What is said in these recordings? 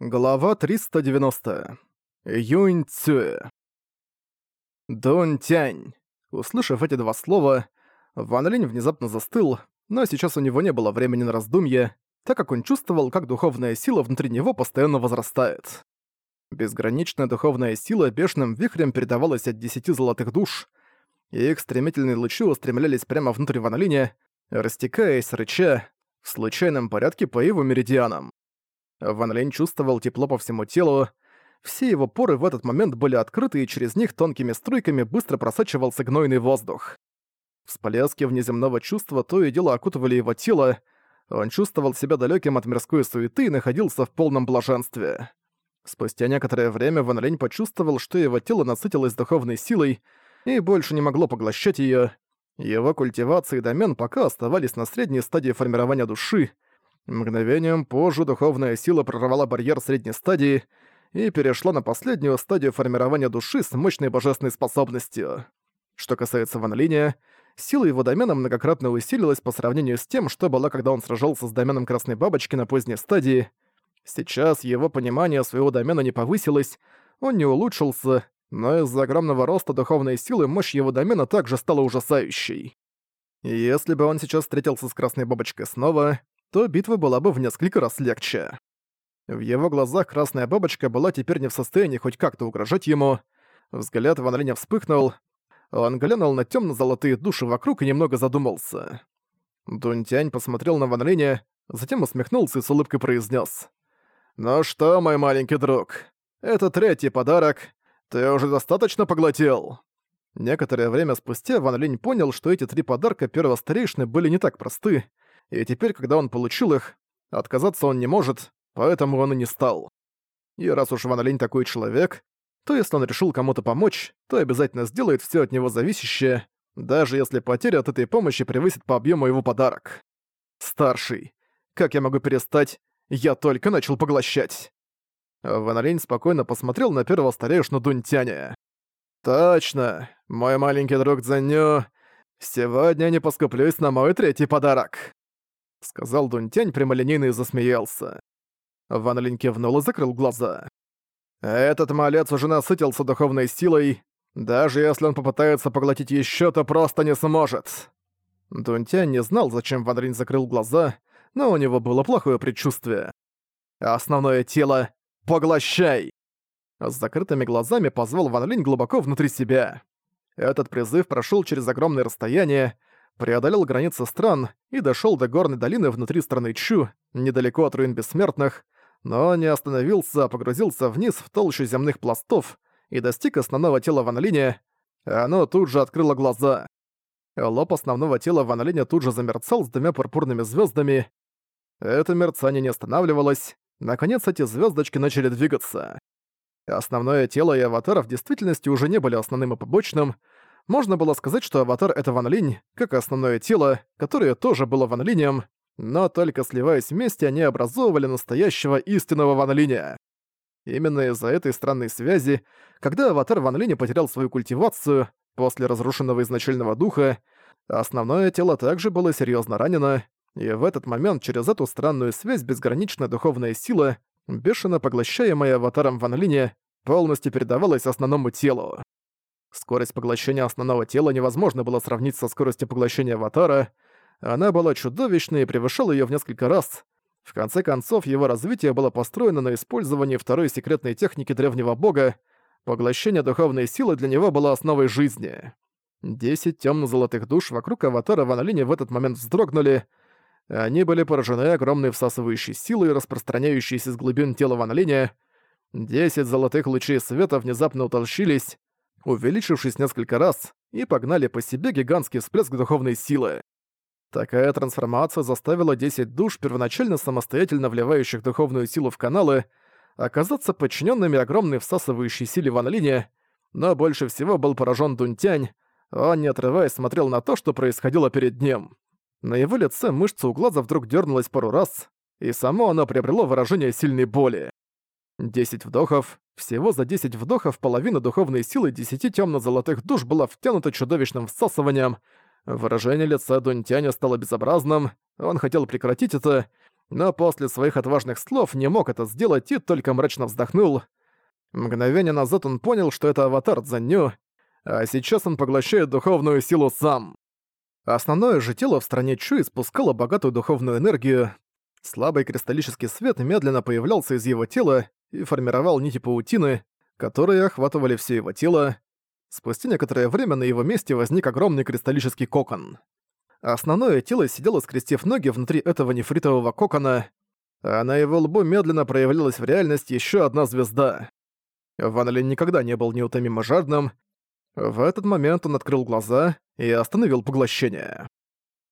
Глава 390. Юнь Цюэ. Дун Тянь. Услышав эти два слова, Ван Линь внезапно застыл, но сейчас у него не было времени на раздумье, так как он чувствовал, как духовная сила внутри него постоянно возрастает. Безграничная духовная сила бешеным вихрем передавалась от десяти золотых душ, и их стремительные лучи устремлялись прямо внутрь Ван Линя, растекаясь, рыча, в случайном порядке по его меридианам. Ван Лень чувствовал тепло по всему телу. Все его поры в этот момент были открыты, и через них тонкими струйками быстро просачивался гнойный воздух. Всплески внеземного чувства то и дело окутывали его тело. Он чувствовал себя далеким от мирской суеты и находился в полном блаженстве. Спустя некоторое время Ван Лень почувствовал, что его тело насытилось духовной силой и больше не могло поглощать ее. Его культивация и домен пока оставались на средней стадии формирования души, Мгновением позже духовная сила прорвала барьер средней стадии и перешла на последнюю стадию формирования души с мощной божественной способностью. Что касается Ван Линя, сила его домена многократно усилилась по сравнению с тем, что было, когда он сражался с доменом Красной Бабочки на поздней стадии. Сейчас его понимание своего домена не повысилось, он не улучшился, но из-за огромного роста духовной силы мощь его домена также стала ужасающей. Если бы он сейчас встретился с Красной Бабочкой снова, то битва была бы в несколько раз легче. В его глазах красная бабочка была теперь не в состоянии хоть как-то угрожать ему. Взгляд Ван Линя вспыхнул. Он глянул на темно-золотые души вокруг и немного задумался. Дунтянь посмотрел на Ван Линя, затем усмехнулся и с улыбкой произнес: «Ну что, мой маленький друг, это третий подарок. Ты уже достаточно поглотил?» Некоторое время спустя Ван Линь понял, что эти три подарка первого старейшины были не так просты, и теперь, когда он получил их, отказаться он не может, поэтому он и не стал. И раз уж Ван Линь такой человек, то если он решил кому-то помочь, то обязательно сделает все от него зависящее, даже если потеря от этой помощи превысит по объему его подарок. Старший. Как я могу перестать? Я только начал поглощать. Ван Линь спокойно посмотрел на первого старейшину Дунтяня. «Точно, мой маленький друг Дзэню, сегодня не поскуплюсь на мой третий подарок» сказал Дунтянь прямолинейно и засмеялся. Ван Линь кивнул и закрыл глаза. «Этот малец уже насытился духовной силой. Даже если он попытается поглотить еще, то просто не сможет». Дунтянь не знал, зачем Ван Линь закрыл глаза, но у него было плохое предчувствие. «Основное тело — поглощай!» С закрытыми глазами позвал Ван Линь глубоко внутри себя. Этот призыв прошел через огромное расстояние, преодолел границы стран и дошел до горной долины внутри страны Чу, недалеко от руин бессмертных, но не остановился, а погрузился вниз в толщу земных пластов и достиг основного тела Ван Линя, оно тут же открыло глаза. Лоб основного тела Ван Линя тут же замерцал с двумя пурпурными звездами. Это мерцание не останавливалось. Наконец эти звездочки начали двигаться. Основное тело и аватара в действительности уже не были основным и побочным, можно было сказать, что аватар — это Ван Линь, как основное тело, которое тоже было Ван Линем, но только сливаясь вместе, они образовывали настоящего истинного Ван Линя. Именно из-за этой странной связи, когда аватар Ван Линя потерял свою культивацию после разрушенного изначального духа, основное тело также было серьезно ранено, и в этот момент через эту странную связь безграничная духовная сила, бешено поглощаемая аватаром Ван Линя, полностью передавалась основному телу. Скорость поглощения основного тела невозможно было сравнить со скоростью поглощения аватара. Она была чудовищной и превышала её в несколько раз. В конце концов, его развитие было построено на использовании второй секретной техники древнего бога. Поглощение духовной силы для него было основой жизни. Десять тёмно-золотых душ вокруг аватара Ван Линя в этот момент вздрогнули. Они были поражены огромной всасывающей силой, распространяющейся из глубин тела Ван Линя. Десять золотых лучей света внезапно утолщились, увеличившись несколько раз, и погнали по себе гигантский всплеск духовной силы. Такая трансформация заставила 10 душ, первоначально самостоятельно вливающих духовную силу в каналы, оказаться подчиненными огромной всасывающей силе Ван Линя, но больше всего был поражен Дунтянь, он, не отрываясь, смотрел на то, что происходило перед ним. На его лице мышца у глаза вдруг дернулась пару раз, и само оно приобрело выражение сильной боли. Десять вдохов. Всего за десять вдохов половина духовной силы десяти темно-золотых душ была втянута чудовищным всасыванием. Выражение лица Дунтяня стало безобразным, он хотел прекратить это, но после своих отважных слов не мог это сделать и только мрачно вздохнул. Мгновение назад он понял, что это аватар Цзэнью, а сейчас он поглощает духовную силу сам. Основное же тело в стране Чу испускало богатую духовную энергию. Слабый кристаллический свет медленно появлялся из его тела и формировал нити паутины, которые охватывали все его тело. Спустя некоторое время на его месте возник огромный кристаллический кокон. Основное тело сидело, скрестив ноги внутри этого нефритового кокона, а на его лбу медленно проявлялась в реальности еще одна звезда. Ван Линь никогда не был неутомимо жадным. В этот момент он открыл глаза и остановил поглощение.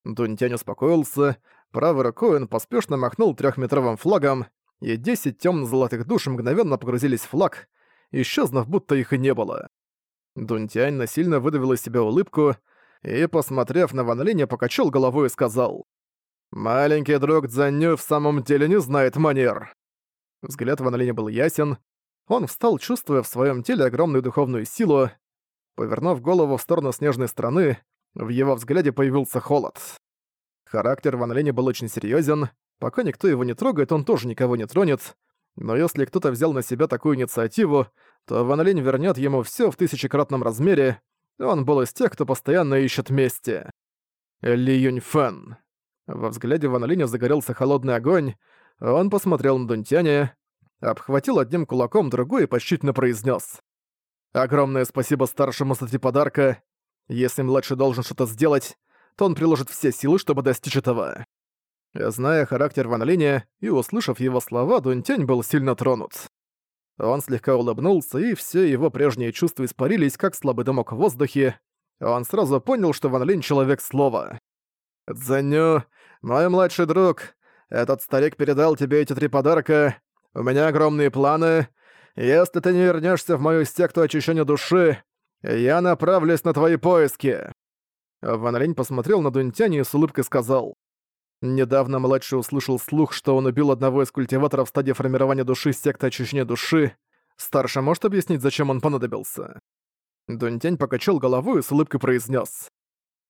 Дунтянь успокоился, правой рукой он поспешно махнул трехметровым флагом, и десять тёмно-золотых душ мгновенно погрузились в флаг, исчезнув, будто их и не было. Дунтянь насильно выдавил из себя улыбку и, посмотрев на Ван Линя, покачал головой и сказал «Маленький друг Цзанью в самом деле не знает манер». Взгляд Ван Линя был ясен, он встал, чувствуя в своем теле огромную духовную силу. Повернув голову в сторону снежной страны, в его взгляде появился холод. Характер Ван Линя был очень серьезен. Пока никто его не трогает, он тоже никого не тронет. Но если кто-то взял на себя такую инициативу, то Ван Линь вернет ему все в тысячекратном размере. Он был из тех, кто постоянно ищет мести. Ли Юнь Фэн. Во взгляде Ван Линя загорелся холодный огонь. Он посмотрел на Дунтяня, обхватил одним кулаком другой и почтительно произнес: «Огромное спасибо старшему стати подарка. Если младший должен что-то сделать, то он приложит все силы, чтобы достичь этого». Зная характер Ван Линя и услышав его слова, Дунтянь был сильно тронут. Он слегка улыбнулся, и все его прежние чувства испарились, как слабый дымок в воздухе. Он сразу понял, что Ван Линь — человек слова. «Цзэню, мой младший друг, этот старик передал тебе эти три подарка. У меня огромные планы. Если ты не вернешься в мою секту очищения души, я направлюсь на твои поиски». Ван Линь посмотрел на Дунтяни и с улыбкой сказал. Недавно младший услышал слух, что он убил одного из культиваторов в стадии формирования души секты очищения души. Старший может объяснить, зачем он понадобился? Дунтянь покачал головой и с улыбкой произнес: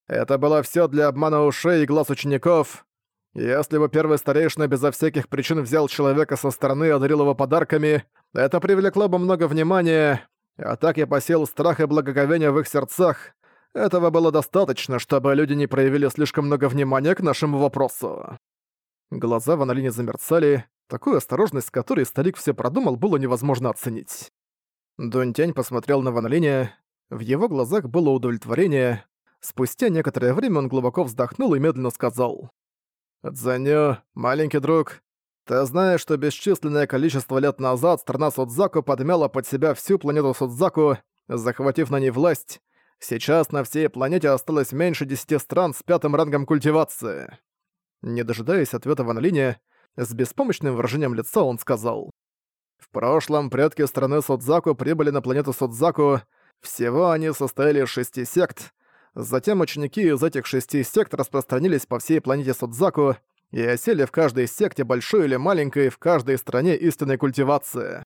«Это было все для обмана ушей и глаз учеников. Если бы первый старейшина безо всяких причин взял человека со стороны и одарил его подарками, это привлекло бы много внимания, а так я посеял страх и благоговение в их сердцах. Этого было достаточно, чтобы люди не проявили слишком много внимания к нашему вопросу». Глаза в Аналине замерцали, такую осторожность, с которой старик все продумал, было невозможно оценить. Дунтянь посмотрел на Ван Линя, в его глазах было удовлетворение. Спустя некоторое время он глубоко вздохнул и медленно сказал. «Дзаню, маленький друг, ты знаешь, что бесчисленное количество лет назад страна Судзаку подмяла под себя всю планету Судзаку, захватив на ней власть. Сейчас на всей планете осталось меньше десяти стран с пятым рангом культивации». Не дожидаясь ответа Ван Линя, с беспомощным выражением лица он сказал. «В прошлом предки страны Судзаку прибыли на планету Судзаку, всего они состояли из шести сект, Затем ученики из этих шести сект распространились по всей планете Судзаку и осели в каждой секте, большой или маленькой, в каждой стране истинной культивации.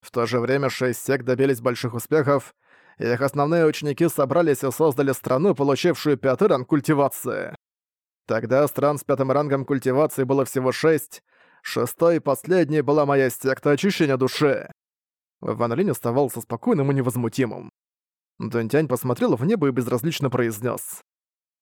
В то же время шесть сект добились больших успехов, их основные ученики собрались и создали страну, получившую пятый ранг культивации. Тогда стран с пятым рангом культивации было всего шесть, шестой и последней была моя секта очищения души. Ван Линь оставался спокойным и невозмутимым. Дунтянь посмотрел в небо и безразлично произнес: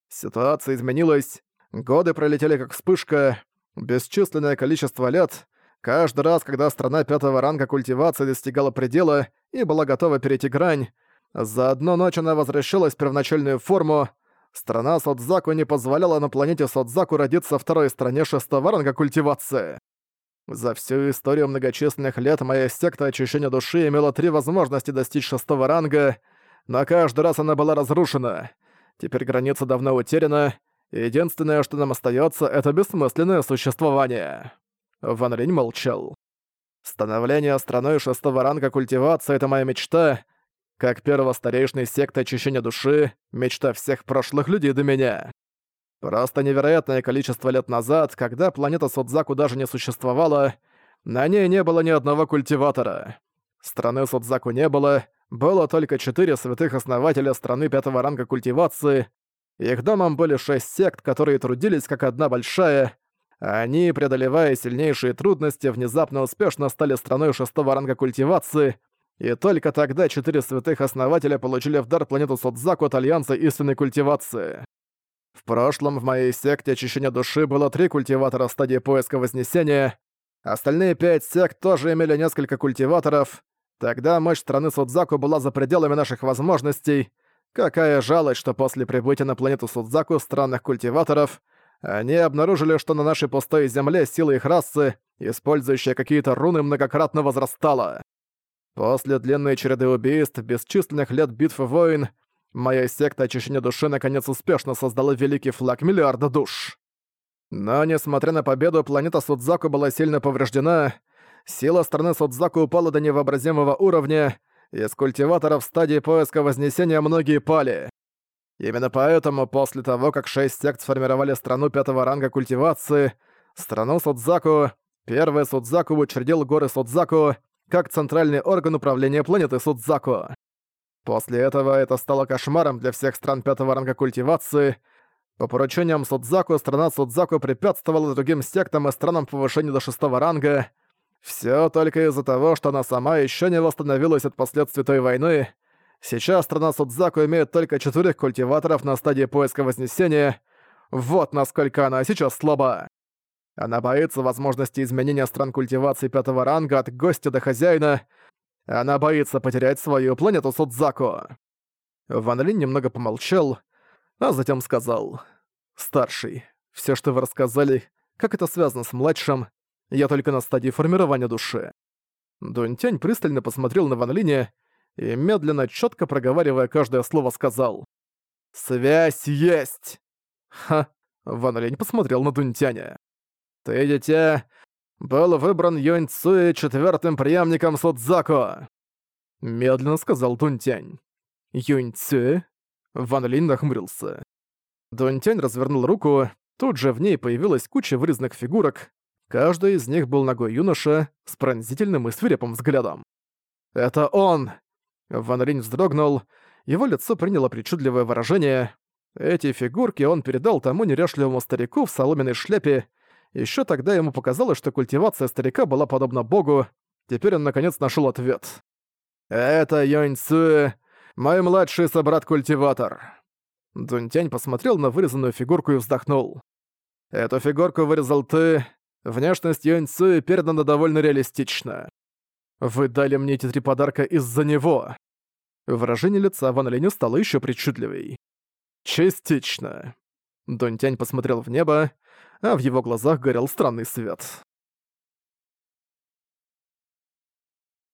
«Ситуация изменилась. Годы пролетели как вспышка. Бесчисленное количество лет. Каждый раз, когда страна пятого ранга культивации достигала предела и была готова перейти грань, за одну ночь она возвращалась в первоначальную форму. Страна Содзаку не позволяла на планете Содзаку родиться второй стране шестого ранга культивации. За всю историю многочисленных лет моя секта очищения души имела три возможности достичь шестого ранга — но каждый раз она была разрушена. Теперь граница давно утеряна, единственное, что нам остается, это бессмысленное существование». Ван Линь молчал. «Становление страной шестого ранга культивации — это моя мечта, как первого старейшины очищения души, мечта всех прошлых людей до меня. Просто невероятное количество лет назад, когда планета Судзаку даже не существовала, на ней не было ни одного культиватора. Страны Судзаку не было, было только четыре святых основателя страны пятого ранга культивации. Их домом были шесть сект, которые трудились как одна большая. Они, преодолевая сильнейшие трудности, внезапно успешно стали страной шестого ранга культивации, и только тогда четыре святых основателя получили в дар планету Содзаку от Альянса истинной культивации. В прошлом в моей секте очищения души было три культиватора стадии поиска Вознесения, остальные пять сект тоже имели несколько культиваторов, тогда мощь страны Судзаку была за пределами наших возможностей. Какая жалость, что после прибытия на планету Судзаку странных культиваторов они обнаружили, что на нашей пустой земле сила их расы, использующая какие-то руны, многократно возрастала. После длинной череды убийств, бесчисленных лет битв и войн, моя секта очищения души наконец успешно создала великий флаг миллиарда душ. Но, несмотря на победу, планета Судзаку была сильно повреждена, сила страны Судзаку упала до невообразимого уровня, из культиваторов в стадии поиска Вознесения многие пали. Именно поэтому, после того, как шесть сект сформировали страну пятого ранга культивации, страну Судзаку, первый Судзаку учредил горы Судзаку как центральный орган управления планеты Судзаку. После этого это стало кошмаром для всех стран пятого ранга культивации. По поручениям Судзаку, страна Судзаку препятствовала другим сектам и странам повышения до шестого ранга. Все только из-за того, что она сама еще не восстановилась от последствий той войны, Сейчас страна Судзаку имеет только четырех культиваторов на стадии поиска Вознесения. Вот насколько она сейчас слаба. Она боится возможности изменения стран культивации пятого ранга от гостя до хозяина. Она боится потерять свою планету Судзаку. Ван Линь немного помолчал, а затем сказал. «Старший, все, что вы рассказали, как это связано с младшим, я только на стадии формирования души». Дунь Тянь пристально посмотрел на Ван Линя и, медленно, четко проговаривая каждое слово, сказал «Связь есть!» Ха, Ван Линь посмотрел на Дунтяня. «Ты, дитя, был выбран Юнь Цуи четвертым преемником Судзаку!» Медленно сказал Дунтянь. «Юнь Цуи?» Ван Линь нахмурился. Дунтянь развернул руку, тут же в ней появилась куча вырезанных фигурок, каждый из них был ногой юноша с пронзительным и свирепым взглядом. «Это он!» Ван Ринь вздрогнул, его лицо приняло причудливое выражение. Эти фигурки он передал тому неряшливому старику в соломенной шляпе. Еще тогда ему показалось, что культивация старика была подобна богу. Теперь он наконец нашел ответ. «Это Йонь Цуэ, мой младший собрат-культиватор». Дунтянь посмотрел на вырезанную фигурку и вздохнул. «Эту фигурку вырезал ты. Внешность Йонь Цуэ передана довольно реалистично. Вы дали мне эти три подарка из-за него. Выражение лица Ван Линя стало еще причудливей. Частично. Дунтянь посмотрел в небо, а в его глазах горел странный свет.